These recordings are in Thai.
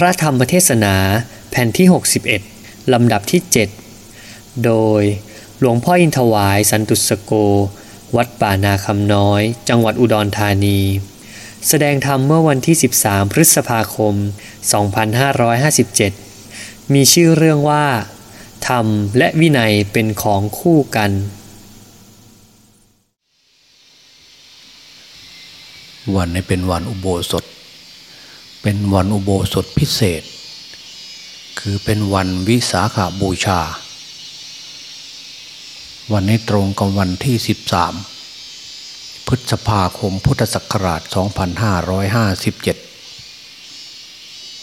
พระธรรมเทศนาแผ่นที่ 61 ลำดับที่ 7 โดยหลวงพ่ออินทวายสันตุสโก วัดป่านาคำน้อย จังหวัดอุดรธานี แสดงธรรมเมื่อวันที่ 13 พฤษภาคม 2557 มีชื่อเรื่องว่า ธรรมและวินัยเป็นของคู่กัน วันนี้เป็นวันอุโบสถ เป็นวันอุโบสถพิเศษ คือเป็นวันวิสาขาบูชา วันนี้ตรงกับวันที่ 13 พฤษภาคมพุทธศักราช 2557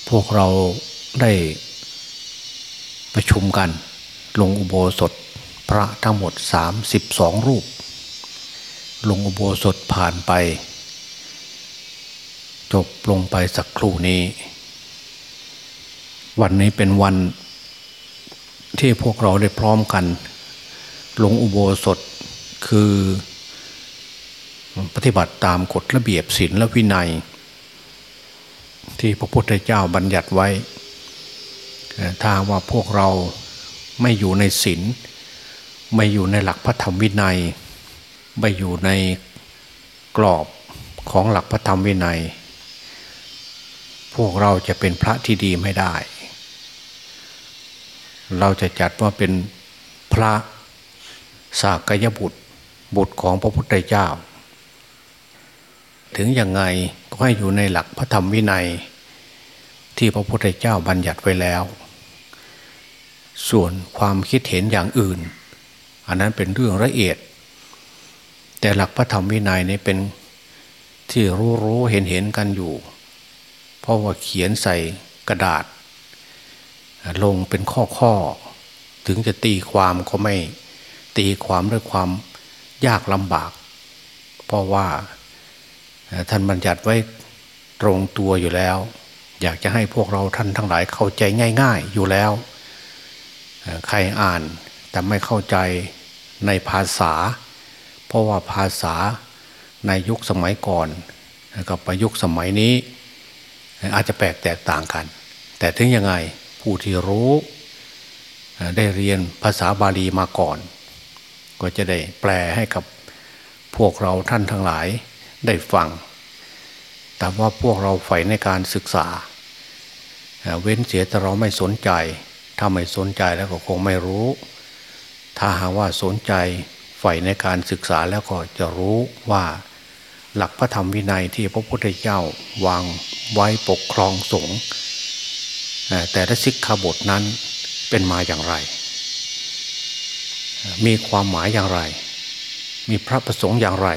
พวกเราได้ประชุมกัน ลงอุโบสถพระทั้งหมด 32 รูป ลงอุโบสถผ่านไป จบลงไปสักครู่นี้ วันนี้เป็นวันที่พวกเราได้พร้อมกัน ลงอุโบสถคือปฏิบัติตามกฎระเบียบศีลและวินัย ที่พระพุทธเจ้าบัญญัติไว้ ถ้าว่าพวกเราไม่อยู่ในศีลไม่อยู่ในหลักพระธรรมวินัย ไม่อยู่ในกรอบของหลักพระธรรมวินัย พวกเราจะเป็นพระที่ดีไม่ได้ เราจะจัดว่าเป็นพระสากยบุตรบุตรของพระพุทธเจ้า ถึงยังไงก็ให้อยู่ในหลักพระธรรมวินัย ที่พระพุทธเจ้าบัญญัติไว้แล้ว ส่วนความคิดเห็นอย่างอื่น อันนั้นเป็นเรื่องละเอียด แต่หลักพระธรรมวินัยนี้เป็นที่รู้รู้เห็นเห็นกันอยู่ เพราะว่าเขียนใส่กระดาษ ลงเป็นข้อข้อ ถึงจะตีความก็ไม่ตีความด้วยความยากลำบาก เพราะว่าท่านบัญญัติไว้ตรงตัวอยู่แล้ว อยากจะให้พวกเราท่านทั้งหลายเข้าใจง่าย ๆอยู่แล้ว ใครอ่านแต่ไม่เข้าใจในภาษา เพราะว่าภาษาในยุคสมัยก่อนกับประยุคสมัยนี้ อาจจะแปลกแตกต่างกัน แต่ถึงยังไงผู้ที่รู้ได้เรียนภาษาบาลีมาก่อน ก็จะได้แปลให้กับพวกเราท่านทั้งหลายได้ฟัง แต่ว่าพวกเราใฝ่ในการศึกษา เว้นเสียแต่เราไม่สนใจ ถ้าไม่สนใจแล้วก็คงไม่รู้ ถ้าหากว่าสนใจใฝ่ในการศึกษาแล้วก็จะรู้ว่า หลักพระธรรมวินัยที่พระพุทธเจ้าวางไว้ปกครองสงฆ์แต่ละสิกขาบทนั้นเป็นมาอย่างไร มีความหมายอย่างไร มีพระประสงค์อย่างไร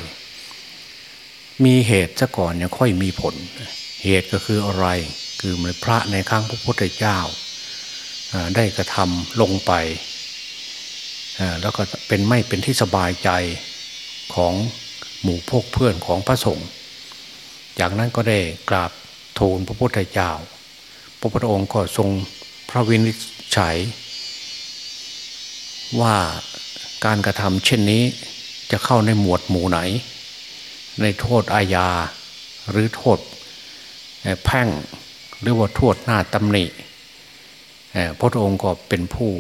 มีเหตุซะก่อนเนี่ยค่อยมีผล เหตุก็คืออะไร คือในพระในครั้งพระพุทธเจ้า ได้กระทำลงไป แล้วก็เป็นไม่เป็นที่สบายใจของ หมู่พวกเพื่อนของพระสงฆ์จากนั้นก็ได้กราบทูลพระพุทธเจ้า พระพุทธองค์ก็ทรงพระวินิจฉัย ว่าการกระทำเช่นนี้จะเข้าในหมวดหมู่ไหน ในโทษอาญาหรือโทษแพ่งหรือว่าโทษหน้าตำหนิพระองค์ก็เป็นผู้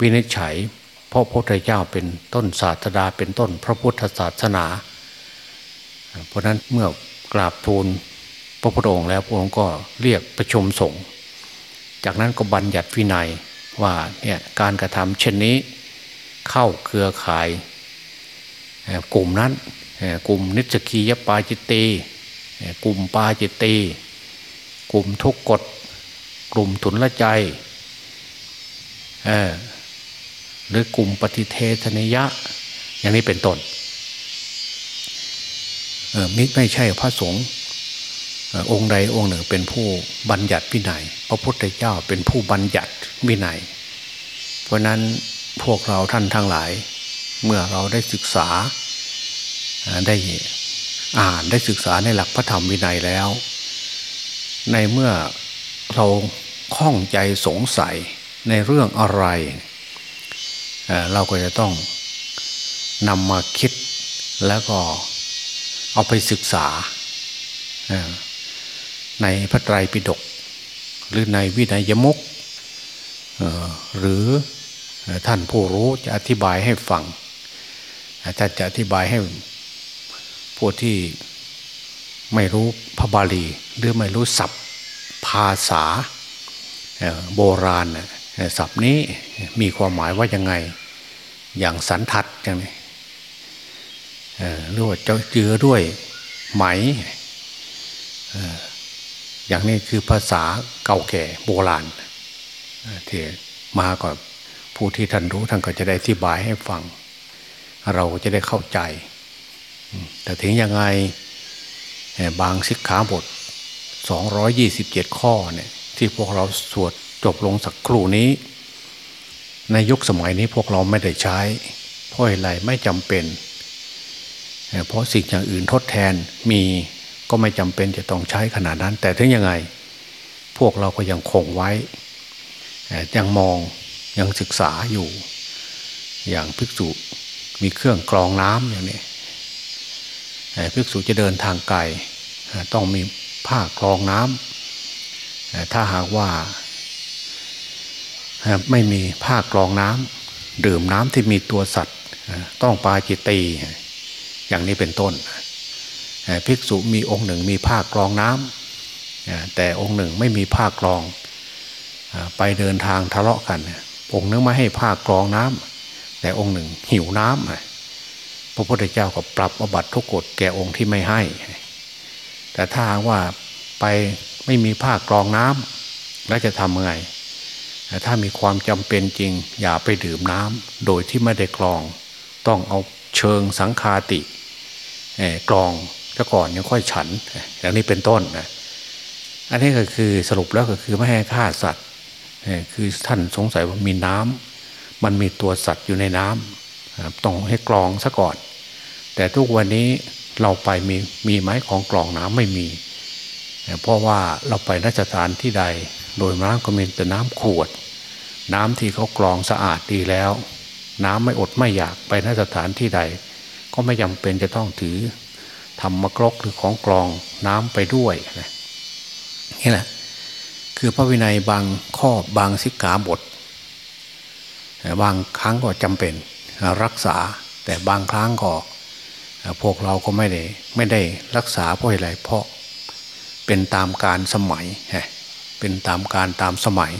วินิจฉัย เพราะพระพุทธเจ้าเป็นต้นศาสดาเป็นต้นพระพุทธศาสนา เพราะนั้นเมื่อกราบทูลพระพุทธองค์แล้วพระองค์ก็เรียกประชุมสงฆ์จากนั้นก็บัญญัติวินัยว่าเนี่ยการกระทำเช่นนี้เข้าเครือข่ายกลุ่มนั้นกลุ่มนิสกียปาจิตตีกลุ่มปาจิตตีกลุ่มทุกกฎกลุ่มทุนละใจหรือกลุ่มปฏิเทธนิยะ อย่างนี้เป็นต้น มิไม่ใช่พระสงฆ์องค์ใดองค์หนึ่งเป็นผู้บัญญัติวินัยพระพุทธเจ้าเป็นผู้บัญญัติวินัย เพราะนั้นพวกเราท่านทั้งหลาย เมื่อเราได้ศึกษาได้อ่านได้ศึกษาในหลักพระธรรมวินัยแล้ว ในเมื่อเราข้องใจสงสัยในเรื่องอะไรเเราก็จะต้องนำมาคิดแล้วก็ เอาไปศึกษาในพระไตรปิฎกหรือในวินัยมุกหรือท่านผู้รู้จะอธิบายให้ฟังถ้านจะอธิบายให้ผู้ที่ไม่รู้พระบาลีหรือไม่รู้ศัพท์ภาษาโบราณศัพท์นี้มีความหมายว่ายังไง อย่างสันทัดอย่างนี้ หรือว่าเจ้าเจือด้วยไหมอย่างนี้คือภาษาเก่าแก่โบราณที่มาก่อนผู้ที่ท่านรู้ท่านก็จะได้อธิบายให้ฟัง เราจะได้เข้าใจ แต่ถึงยังไงบางสิกขาบท 227 ข้อเนี่ยที่พวกเราสวดจบลงสักครู่นี้ ในยุคสมัยนี้พวกเราไม่ได้ใช้ เพราะอะไรไม่จำเป็น เพราะสิ่งอย่างอื่นทดแทนมีก็ไม่จำเป็นจะต้องใช้ขนาดนั้น แต่ถึงยังไง พวกเราก็ยังคงไว้ยังมองยังศึกษาอยู่ อย่างภิกษุมีเครื่องกรองน้ำอย่างนี้ภิกษุจะเดินทางไกลต้องมีผ้ากรองน้ำถ้าหากว่าไม่มีผ้ากรองน้ำดื่มน้ำที่มีตัวสัตว์ ต้องปาจิตตี อย่างนี้เป็นต้นภิกษุมีองค์หนึ่งมีผ้ากรองน้ำแต่องค์หนึ่งไม่มีผ้ากรอง ไปเดินทางทะเลาะกัน องค์นึงไม่ให้ผ้ากรองน้ำแต่องค์หนึ่งหิวน้ำพระพุทธเจ้าก็ปรับอบัตทุกกฎแก่องค์ที่ไม่ให้ แต่ถ้าว่าไปไม่มีผ้ากรองน้ำแล้วจะทำไงแต่ถ้ามีความจำเป็นจริง อย่าไปดื่มน้ำโดยที่ไม่ได้กรอง ต้องเอา เชิงสังคาติกรองซะก่อนยังค่อยฉันอย่างนี้เป็นต้นนะอันนี้ก็คือสรุปแล้วก็คือไม่ให้ฆ่าสัตว์คือท่านสงสัยว่ามีน้ำมันมีตัวสัตว์อยู่ในน้ำต้องให้กรองซะก่อน แต่ทุกวันนี้เราไปมีมีไม้ของกรองน้ำไม่มี เพราะว่าเราไปนสถานที่ใด โดยน้ำก็มีแต่น้ำขวด น้ำที่เขากรองสะอาดดีแล้ว น้ำไม่อดไม่อยากไปนสถานที่ใด ก็ไม่จำเป็นจะต้องถือทำมะกรกหรือของกรองน้ำไปด้วยนี่แหละคือพระวินัยบางข้อบางสิกขาบท บางครั้งก็จำเป็นรักษาแต่บางครั้งก็พวกเราก็ไม่ได้ไม่ได้รักษาเพราะอะไรเพราะเป็นตามการสมัยเป็นตามการตามสมัย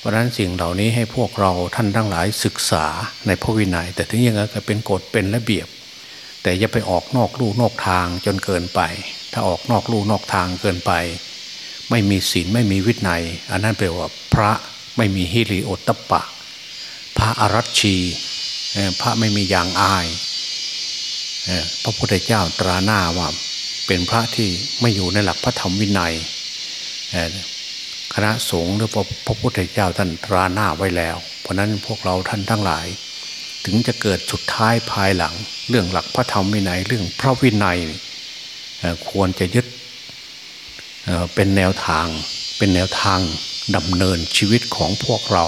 เพราะนั้นสิ่งเหล่านี้ให้พวกเราท่านทั้งหลายศึกษาในพระวินัย แต่ถึงยังไงก็เป็นกฎเป็นระเบียบ แต่อย่าไปออกนอกลู่นอกทางจนเกินไป ถ้าออกนอกลู่นอกทางเกินไป ไม่มีศีลไม่มีวินัย อันนั้นแปลว่าพระไม่มีฮิริโอตตปะ พระอรัชชีพระไม่มีอย่างอายพระพุทธเจ้าตราหน้าว่าเป็นพระที่ไม่อยู่ในหลักพระธรรมวินัย คณะสงฆ์หรือพระพุทธเจ้าท่านตราหน้าไว้แล้ว เพราะนั้นพวกเราท่านทั้งหลาย ถึงจะเกิดสุดท้ายภายหลัง เรื่องหลักพระธรรมวินัยเรื่องพระวินัยควรจะยึดเป็นแนวทาง เป็นแนวทางดำเนินชีวิตของพวกเรา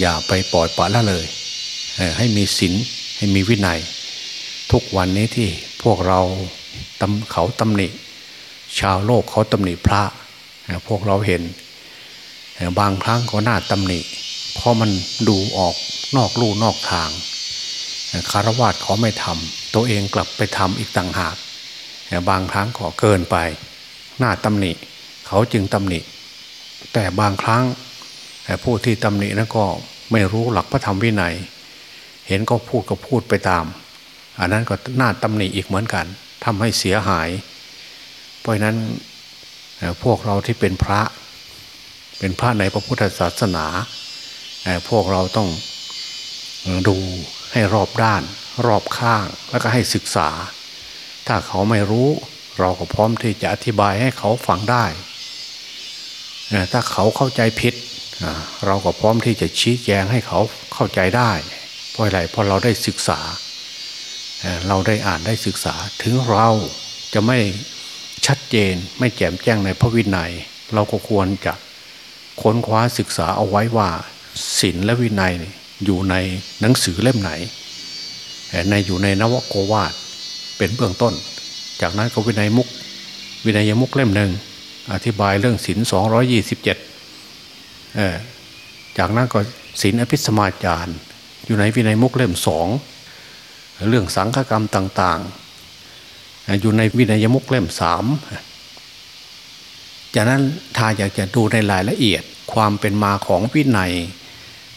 อย่าไปปล่อยปละละเลย ให้มีศีลให้มีวินัย ทุกวันนี้ที่พวกเราตำเขาตำหนิชาวโลกเขาตำหนิพระ พวกเราเห็น บางครั้งก็น่าตำหนิ เพราะมันดูออกนอกลู่นอกทางคารวะเขาไม่ทำตัวเองกลับไปทำอีกต่างหาก บางครั้งก็เกินไปน้าตำหนิ เขาจึงตำหนิ แต่บางครั้งผู้ที่ตำหนินั้นก็ไม่รู้หลักพระธรรมวินัย เห็นก็พูดก็พูดไปตาม อันนั้นก็น้าตำหนิอีกเหมือนกันทำให้เสียหาย เพราะนั้น พวกเราที่เป็นพระ เป็นพระในพระพุทธศาสนา พวกเราต้องดูให้รอบด้าน รอบข้างแล้วก็ให้ศึกษา ถ้าเขาไม่รู้เราก็พร้อมที่จะอธิบายให้เขาฟังได้ ถ้าเขาเข้าใจผิด เราก็พร้อมที่จะชี้แจงให้เขาเข้าใจได้ เพราะอะไรเพราะเราได้ศึกษา เราได้อ่านได้ศึกษาถึงเราจะไม่ ชัดเจนไม่แจ่มแจ้งในพระวินัย เราก็ควรจะค้นคว้าศึกษาเอาไว้ว่าศีลและวินัยอยู่ในหนังสือเล่มไหน ในอยู่ในนวโกวาทเป็นเบื้องต้น จากนั้นก็วินัยมุกวินัยมุกเล่มหนึ่งอธิบายเรื่องศีลสองร้อยี่สิบเจ็ดจากนั้นก็ศีลอภิสมาจารอยู่ในวินัยมุกเล่มสองเรื่องสังฆกรรมต่าง ๆ อยู่ในวินัยมุกเล่มสามจากนั้นถ้าอยากจะดูในรายละเอียดความเป็นมาของวินัย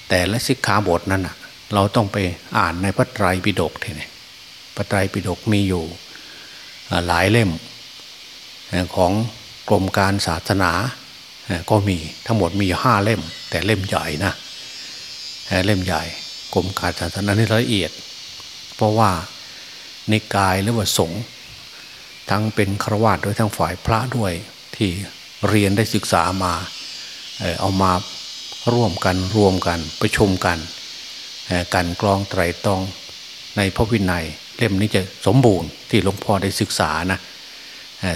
แต่ละสิกขาบทนั้นเราต้องไปอ่านในพระไตรปิฎกทีนี้พระไตรปิฎกมีอยู่หลายเล่มของกรมการศาสนาก็มีทั้งหมดมีห้าเล่ม แต่เล่มใหญ่นะเล่มใหญ่กรมการศาสนาในละเอียด เพราะว่าในกายหรือว่าสงฆ์ ทั้งเป็นครวญโดยทั้งฝ่ายพระด้วยที่เรียนได้ศึกษามา เอามาร่วมกันรวมกันประชุมกันกันกรองไตรตองในพระวินัย เล่มนี้จะสมบูรณ์ที่หลวงพ่อได้ศึกษานะ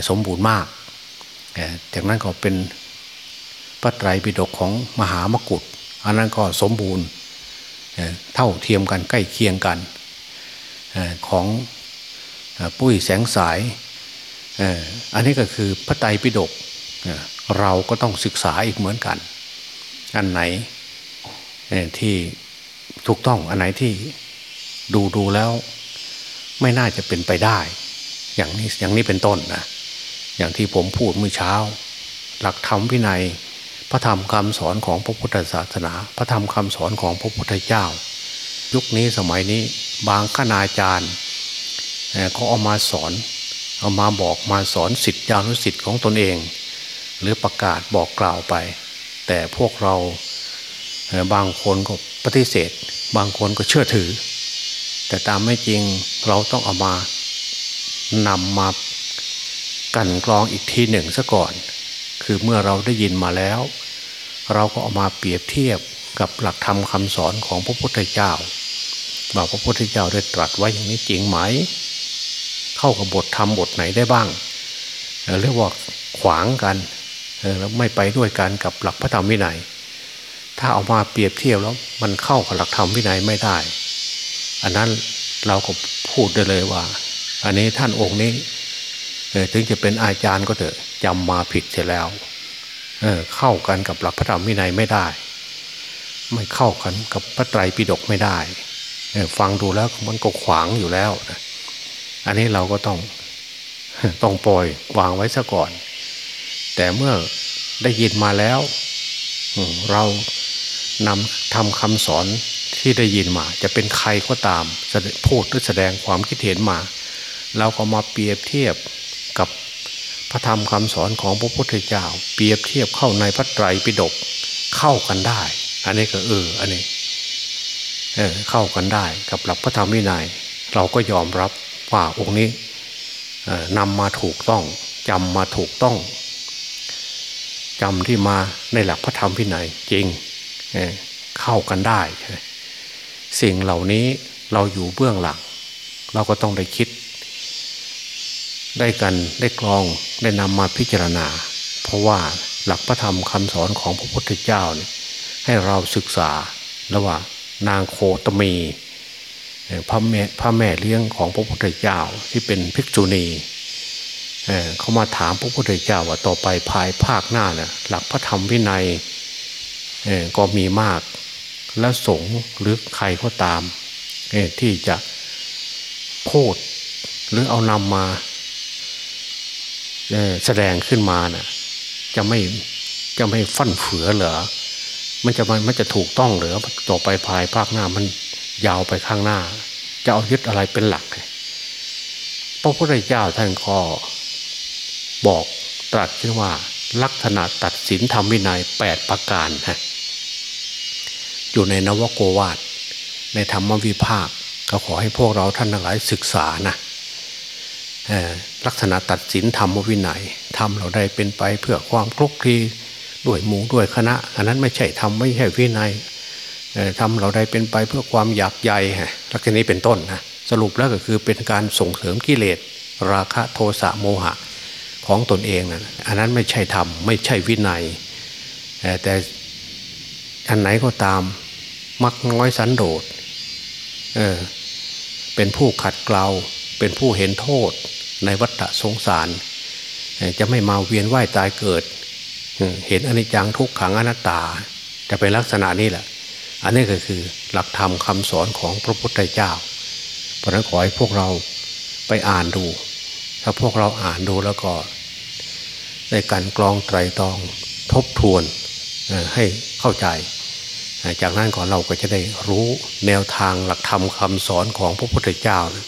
สมบูรณ์มาก จากนั้นก็เป็นพระไตรปิฎกของมหามกุฏอันนั้นก็สมบูรณ์เท่าเทียมกันใกล้เคียงกันของปุ้ยแสงสาย อันนี้ก็คือพระไตรปิฎกเราก็ต้องศึกษาอีกเหมือนกัน อันไหนที่ถูกต้องอันไหนที่ดูดูแล้ว ไม่น่าจะเป็นไปได้ อย่างนี้อย่างนี้เป็นต้นนะอย่างที่ผมพูดเมื่อเช้า หลักธรรมวินัย พระธรรมคำสอนของพระพุทธศาสนา พระธรรมคำสอนของพระพุทธเจ้า ยุคนี้สมัยนี้บางคณาจารย์เขาเอามาสอน เอามาบอกมาสอนสิทธิานุสิทธิ์ของตนเอง หรือประกาศบอกกล่าวไป แต่พวกเราบางคนก็ปฏิเสธ บางคนก็เชื่อถือ แต่ตามไม่จริงเราต้องเอามานำมากันกรองอีกทีหนึ่งซะก่อน คือเมื่อเราได้ยินมาแล้ว เราก็เอามาเปรียบเทียบกับหลักธรรมคำสอนของพระพุทธเจ้าว่าพระพุทธเจ้าได้ตรัสไว้อย่างนี้จริงไหม เข้ากับบทธรรมบทไหนได้บ้างเรียกว่าขวางกันแล้วไม่ไปด้วยกันกับหลักพระธรรมวินัย ถ้าเอามาเปรียบเทียบแล้วมันเข้ากับหลักธรรมวินัยไม่ได้ อันนั้นเราก็พูดได้เลยว่า อันนี้ท่านองค์นี้ถึงจะเป็นอาจารย์ก็เถอะจำมาผิดเสียแล้วเเข้ากันกับหลักพระธรรมวินัยไม่ได้ ไม่เข้ากันกับพระไตรปิฎกไม่ได้ฟังดูแล้วมันก็ขวางอยู่แล้ว อันนี้เราก็ต้องต้องปล่อยวางไว้ซะก่อน แต่เมื่อได้ยินมาแล้วเรานำทำคำสอนที่ได้ยินมา จะเป็นใครก็ตามพูดหรือแสดงความคิดเห็นมา เราก็มาเปรียบเทียบกับพระธรรมคำสอนของพระพุทธเจ้า เปรียบเทียบเข้าในพระไตรปิฎกเข้ากันได้ อันนี้ก็เอออันนี้เออเข้ากันได้กับหลักพระธรรมวินัย เราก็ยอมรับ ว่าองค์นี้นำมาถูกต้องจำมาถูกต้องจำที่มาในหลักพระธรรมวินัยจริงเเข้ากันได้ สิ่งเหล่านี้เราอยู่เบื้องหลัง เราก็ต้องได้คิด ได้กันได้กรองได้นำมาพิจารณา เพราะว่าหลักพระธรรมคำสอนของพระพุทธเจ้าเนี่ยให้เราศึกษาแล้วว่านางโคตมี พระแม่พระแม่เลี้ยงของพระพุทธเจ้าที่เป็นภิกษุณีเขามาถามพระพุทธเจ้าว่าต่อไปภายภาคหน้าเนี่ยหลักพระธรรมวินัยก็มีมากและสงหรือใครก็ตามที่จะพูดหรือเอานำมาแสดงขึ้นมานะ่ะจะไม่จะไม่ฟั่นเฟือเหรอมันจะมันมันจะถูกต้องหรือต่อไปภายภาคหน้ามัน ยาวไปข้างหน้า จะเอายึดอะไรเป็นหลักพระพุทธเจ้าท่านก็บอกตรัสขึ้นว่าลักษณะตัดสินธรรมวินัยแปดประการฮะอยู่ในนวโกวาทในธรรมวิภาคก็ขอให้พวกเราท่านทั้งหลายศึกษานะลักษณะตัดสินธรรมวินัยทำเราได้เป็นไปเพื่อความคลุกคลีด้วยหมู่ด้วยคณะ อันนั้นไม่ใช่ทำไม่ใช่วินัย ทำเราได้เป็นไปเพื่อความอยากใหญ่ลักษณะนี้เป็นต้นนะสรุปแล้วก็คือเป็นการส่งเสริมกิเลส ราคะโทสะโมหะของตนเองนะอันนั้นไม่ใช่ธรรมไม่ใช่วินัย แต่อันไหนก็ตามมักน้อยสันโดษเออเป็นผู้ขัดเกลาเป็นผู้เห็นโทษในวัฏสงสาร จะไม่มาเวียนว่ายตายเกิด เห็นอนิจจังทุกขังอนัตตา จะเป็นลักษณะนี้แหละ อันนี้ก็คือหลักธรรมคำสอนของพระพุทธเจ้า เพราะนั้นขอให้พวกเราไปอ่านดู ถ้าพวกเราอ่านดูแล้วก็ในการกรองไตรตรองทบทวนให้เข้าใจ จากนั้นก่อนเราก็จะได้รู้แนวทางหลักธรรมคำสอนของพระพุทธเจ้านะ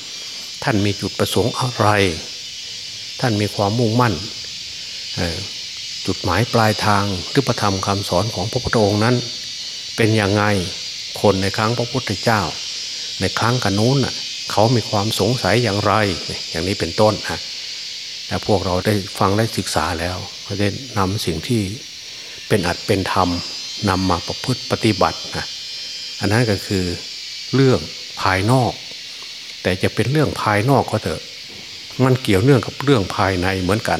ท่านมีจุดประสงค์อะไร ท่านมีความมุ่งมั่น จุดหมายปลายทางหรือประธรรมคำสอนของพระพุทธองค์นั้น เป็นย่างไงคนในครั้งพระพุทธเจ้า ในครั้งกันนู้นเขามีความสงสัยอย่างไร อย่างนี้เป็นต้นนะแต่พวกเราได้ฟังได้ศึกษาแล้วก็ได้นำสิ่งที่เป็นอัดเป็นธรรมนำมาประพฤติปฏิบัตินะอันนั้นก็คือเรื่องภายนอก แต่จะเป็นเรื่องภายนอกก็เถอะ มันเกี่ยวเนื่องกับเรื่องภายในเหมือนกัน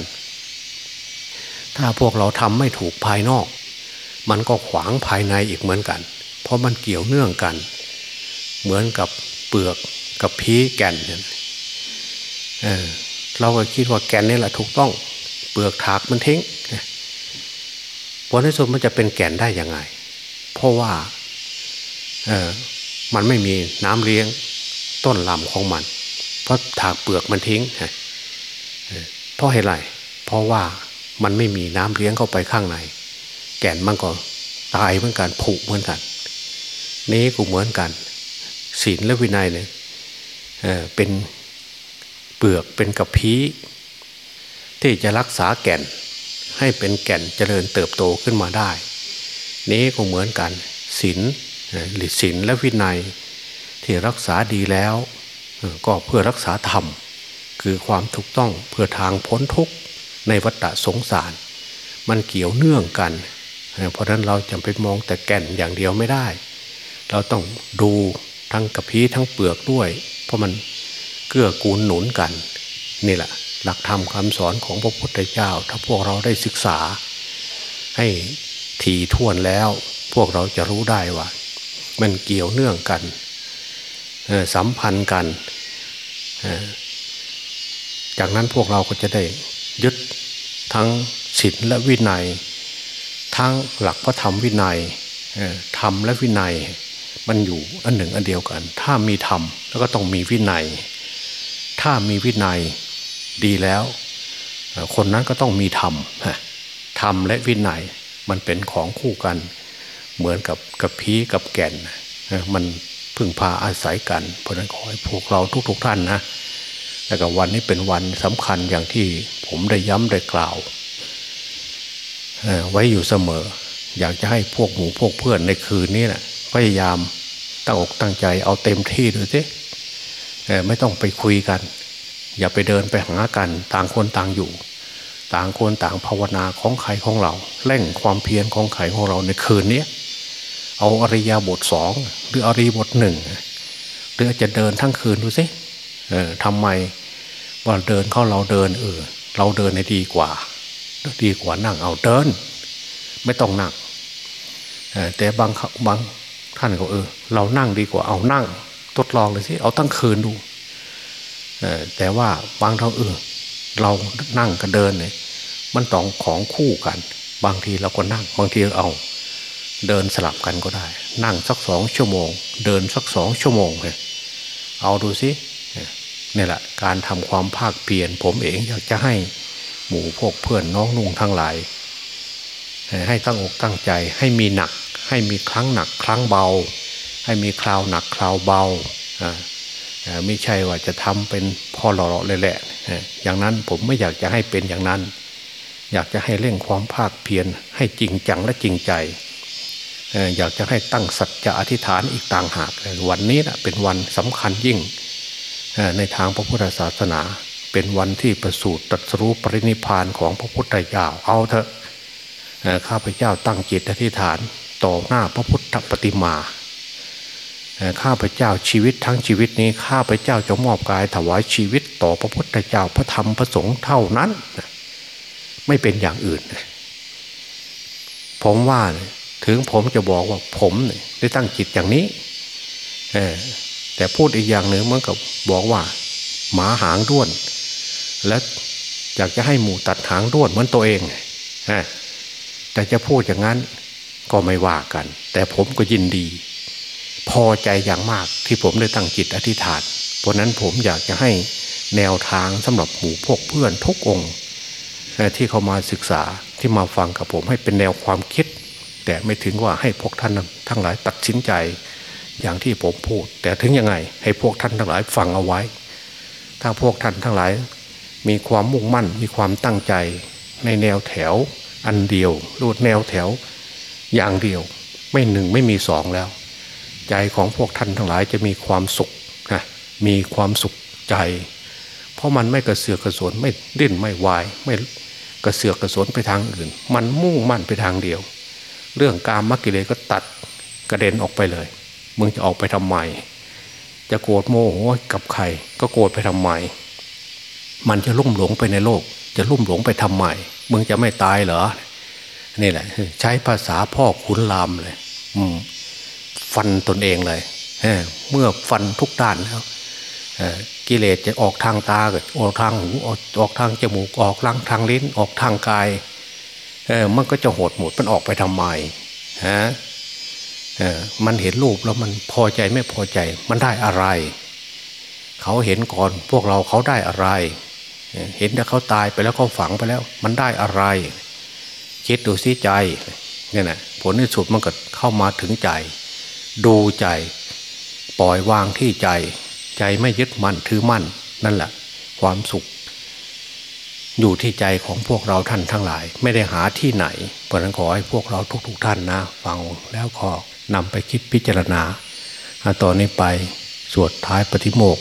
ถ้าพวกเราทำไม่ถูกภายนอก มันก็ขวางภายในอีกเหมือนกัน เพราะมันเกี่ยวเนื่องกัน เหมือนกับเปลือกกับพีแก่นเนี่ยเเราก็คิดว่าแก่นนี่แหละถูกต้อง เปลือกถากมันทิ้งผลในสุดมันจะเป็นแก่นได้ยังไง เพราะว่าเออมันไม่มีน้ำเลี้ยงต้นลำของมัน เพราะถากเปลือกมันทิ้งเพราะเหตุไรเพราะว่ามันไม่มีน้ำเลี้ยงเข้าไปข้างใน แก่นมันก็ตายเหมือนกันผุเหมือนกัน นี้กูเหมือนกันศีลและวินัยเนี่ยเเป็นเปลือกเป็นกระพี้ที่จะรักษาแก่น ให้เป็นแก่นเจริญเติบโตขึ้นมาได้ นี้ก็เหมือนกันศีลหรือศีลและวินัยที่รักษาดีแล้ว ก็เพื่อรักษาธรรม คือความถูกต้องเพื่อทางพ้นทุกข์ในวัฏสงสาร มันเกี่ยวเนื่องกัน เพราะนั้นเราจะไปมองแต่แก่นอย่างเดียวไม่ได้ เราต้องดูทั้งกระพี้ทั้งเปลือกด้วย เพราะมันเกื้อกูลหนุนกัน นี่แหละ หลักธรรมคำสอนของพระพุทธเจ้า ถ้าพวกเราได้ศึกษา ให้ถี่ถ้วนแล้ว พวกเราจะรู้ได้ว่า มันเกี่ยวเนื่องกันสัมพันธ์กัน จากนั้นพวกเราก็จะได้ยึดทั้งศีลและวินัย ทั้งหลักพระธรรมวินัยธรรมและวินัยมันอยู่อันหนึ่งอันเดียวกัน ถ้ามีธรรมแล้วก็ต้องมีวินัย ถ้ามีวินัยดีแล้ว คนนั้นก็ต้องมีธรรมธรรมและวินัยมันเป็นของคู่กัน เหมือนกับกับพีกับแก่นมันพึ่งพาอาศัยกัน เพราะนั้นขอให้พวกเราทุกๆทท่านนะแล้วก็วันนี้เป็นวันสำคัญอย่างที่ผมได้ย้ำได้กล่าว ไว้อยู่เสมอ อยากจะให้พวกหมู่พวกเพื่อนในคืนนี้นะพยายามตั้งอกตั้งใจเอาเต็มที่ดูสิไม่ต้องไปคุยกัน อย่าไปเดินไปหากันต่างคนต่างอยู่ ต่างคนต่างภาวนาของใครของเราเร่งความเพียรของใครของเราในคืนนี้เอาอริยบทสองหรืออริยบทหนึ่งหรือจะเดินทั้งคืนดูสิทำไมว่าเดินเข้าเราเดินเออเราเดินในดีกว่า ดีกว่านั่งเอาเดิน ไม่ต้องนั่งแต่บางบางท่านก็เออ เรานั่งดีกว่าเอานั่ง ทดลองเลยสิเอาตั้งคืนดูแต่ว่าบางท่านเออเรานั่งกับเดินเนี่ยมันต้องของคู่กัน บางทีเราก็นั่ง บางทีเอา เดินสลับกันก็ได้ นั่งสักสองชั่วโมง เดินสักสองชั่วโมงเลยเอาดูสินี่แหละการทำความภาคเปลี่ยนผมเองอยากจะให้ หมู่พวกเพื่อนน้องนุ่งทั้งหลาย ให้ตั้งอกตั้งใจให้มีหนัก ให้มีครั้งหนัก ครั้งเบา ให้มีคราวหนักคราวเบาไม่ใช่ว่าจะทำเป็นพอหล่อๆเลยแหละอย่างนั้นผมไม่อยากจะให้เป็นอย่างนั้น อยากจะให้เร่งความภาคเพียรให้จริงจังและจริงใจอยากจะให้ตั้งสัจจะอธิษฐานอีกต่างหากวันนี้นะเป็นวันสำคัญยิ่งในทางพระพุทธศาสนา เป็นวันที่ประสูติตรัสรู้ปรินิพานของพระพุทธเจ้าเอาเถอะข้าพเจ้าตั้งจิตอธิษฐานต่อหน้าพระพุทธปฏิมาข้าพเจ้าชีวิตทั้งชีวิตนี้ข้าพเจ้าจะมอบกายถวายชีวิตต่อพระพุทธเจ้าพระธรรมพระสงฆ์เท่านั้น ไม่เป็นอย่างอื่น ผมว่าถึงผมจะบอกว่าผมได้ตั้งจิตอย่างนี้แต่พูดอีกอย่างหนึ่งเหมือนกับบอกว่า หมาหางด้วน และอยากจะให้หมูตัดหางด้วนเหมือนตัวเองแต่จะพูดอย่างนั้นก็ไม่ว่ากัน แต่ผมก็ยินดี พอใจอย่างมากที่ผมได้ตั้งจิตอธิษฐาน เพราะนั้นผมอยากจะให้แนวทางสำหรับหมู่พวกเพื่อนทุกองค์ที่เขามาศึกษาที่มาฟังกับผมให้เป็นแนวความคิด แต่ไม่ถึงว่าให้พวกท่านทั้งหลายตัดสินใจอย่างที่ผมพูด แต่ถึงยังไงให้พวกท่านทั้งหลายฟังเอาไว้ ถ้าพวกท่านทั้งหลาย มีความมุ่งมั่น มีความตั้งใจ ในแนวแถว อันเดียวรูดแนวแถว อย่างเดียว ไม่หนึ่งไม่มีสองแล้ว ใจของพวกท่านทั้งหลายจะมีความสุขนะมีความสุขใจ เพราะมันไม่กระเสือกกระสนไม่ดิ้นไม่วาย ไม่กระเสือกกระสนไปทางอื่น มันมุ่งมั่นไปทางเดียว เรื่องการมักกิเลก็ตัดกระเด็นออกไปเลยมึงจะออกไปทำไมจะโกรธโมโหกับใครก็โกรธไปทำไม มันจะลุ่มหลงไปในโลก จะลุ่มหลงไปทำไมมึงจะไม่ตายเหรอนี่แหละใช้ภาษาพ่อขุนลามเลย อืม ฟันตนเองเลยเเมื่อฟันทุกด้านแล้วกิเลสจะออกทางตากิดออกทางหูออกออกทางจมูกออกทางทางลิ้นออกทางกายมันก็จะโหดหมดมันออกไปทำไมฮะมันเห็นรูปแล้วมันพอใจไม่พอใจ มันได้อะไร เขาเห็นก่อนพวกเราเขาได้อะไร เห็นแต่เขาตายไปแล้วเขาฝังไปแล้ว มันได้อะไร คิดดูสิใจเนี่ยนะผลที่สุดมันก็เข้ามาถึงใจ ดูใจ ปล่อยวางที่ใจ ใจไม่ยึดมั่นถือมั่น นั่นแหละ ความสุข อยู่ที่ใจของพวกเราท่านทั้งหลาย ไม่ได้หาที่ไหนเพราะนั้นขอให้พวกเราทุก ๆทท่านนะฟังแล้วขอนำไปคิดพิจารณาตอนนี้ไปสวดท้ายปฏิโมก